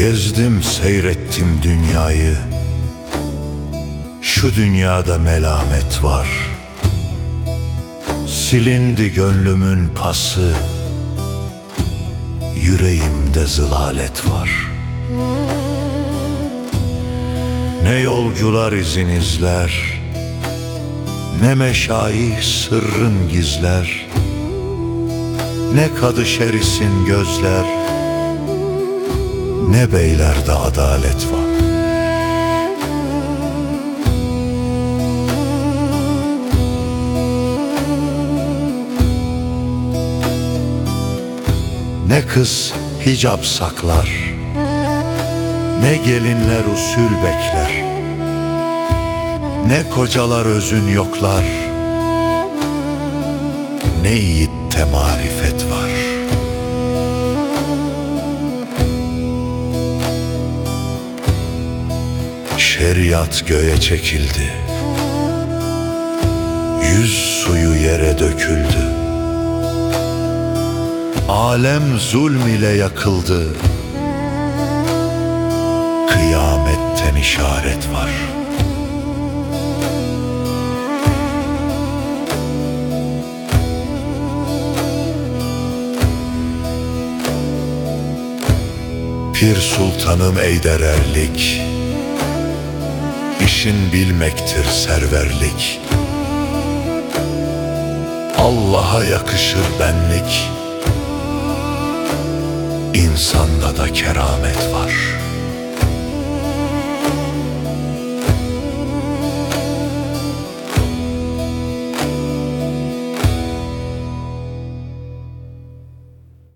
Gezdim seyrettim dünyayı. Şu dünyada melamet var. Silindi gönlümün pası. Yüreğimde zılalet var. Ne yolcular izin izler Ne meşayi sırrın gizler Ne kadı şerisin gözler Ne beylerde adalet var? Ne kız hicap saklar Ne gelinler usul bekler Ne kocalar özün yoklar Ne yiğitte marifet var Şeriat göğe çekildi. Yüz suyu yere döküldü. Alem zulm ile yakıldı. Kıyametten işaret var. Pir sultanım eydererlik İşin bilmektir serverlik. Allah'a yakışır benlik. İnsanda da keramet var